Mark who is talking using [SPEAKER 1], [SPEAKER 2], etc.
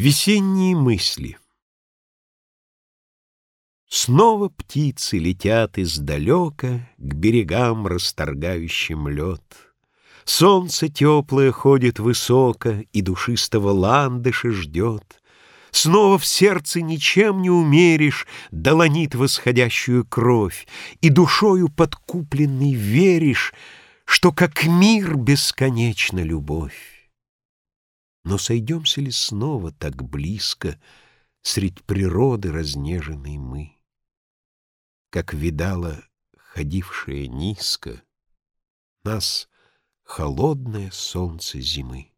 [SPEAKER 1] Весенние мысли Снова птицы летят издалека К берегам, расторгающим лед. Солнце теплое ходит высоко И душистого ландыша ждет. Снова в сердце ничем не умеришь, Долонит восходящую кровь, И душою подкупленный веришь, Что как мир бесконечна любовь. Но сойдемся ли снова так близко Средь природы разнеженной мы? Как видала ходившая низко Нас холодное солнце зимы.